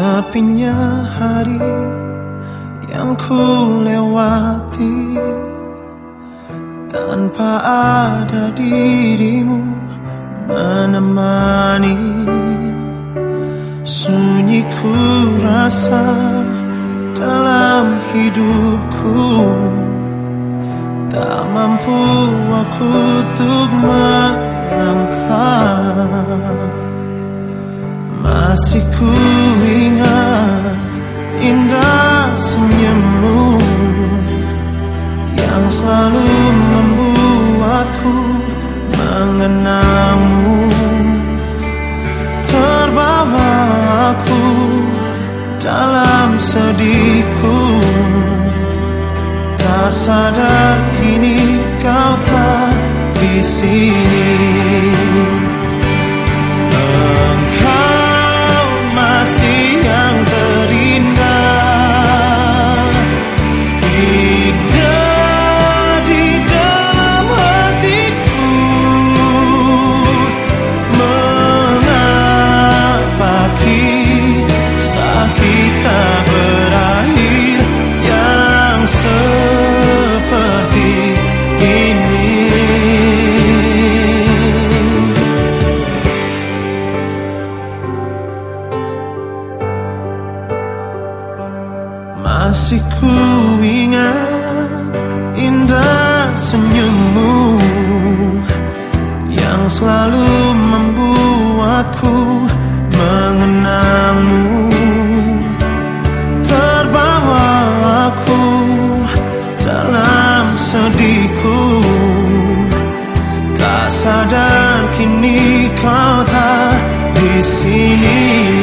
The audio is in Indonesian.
sepinya hari yang ku lewati tanpa ada dirimu menemani. Sunyi ku rasa dalam hidupku tak mampu aku untuk melangkah. Masih ku selalu membuatku mengenangmu. Terbawa aku dalam sedihku. Tak sadar kini kau tak di sini Masih ku ingat indah senyummu Yang selalu membuatku mengenangmu. Terbawa aku dalam sedihku. Tak sadar kini kau tak di sini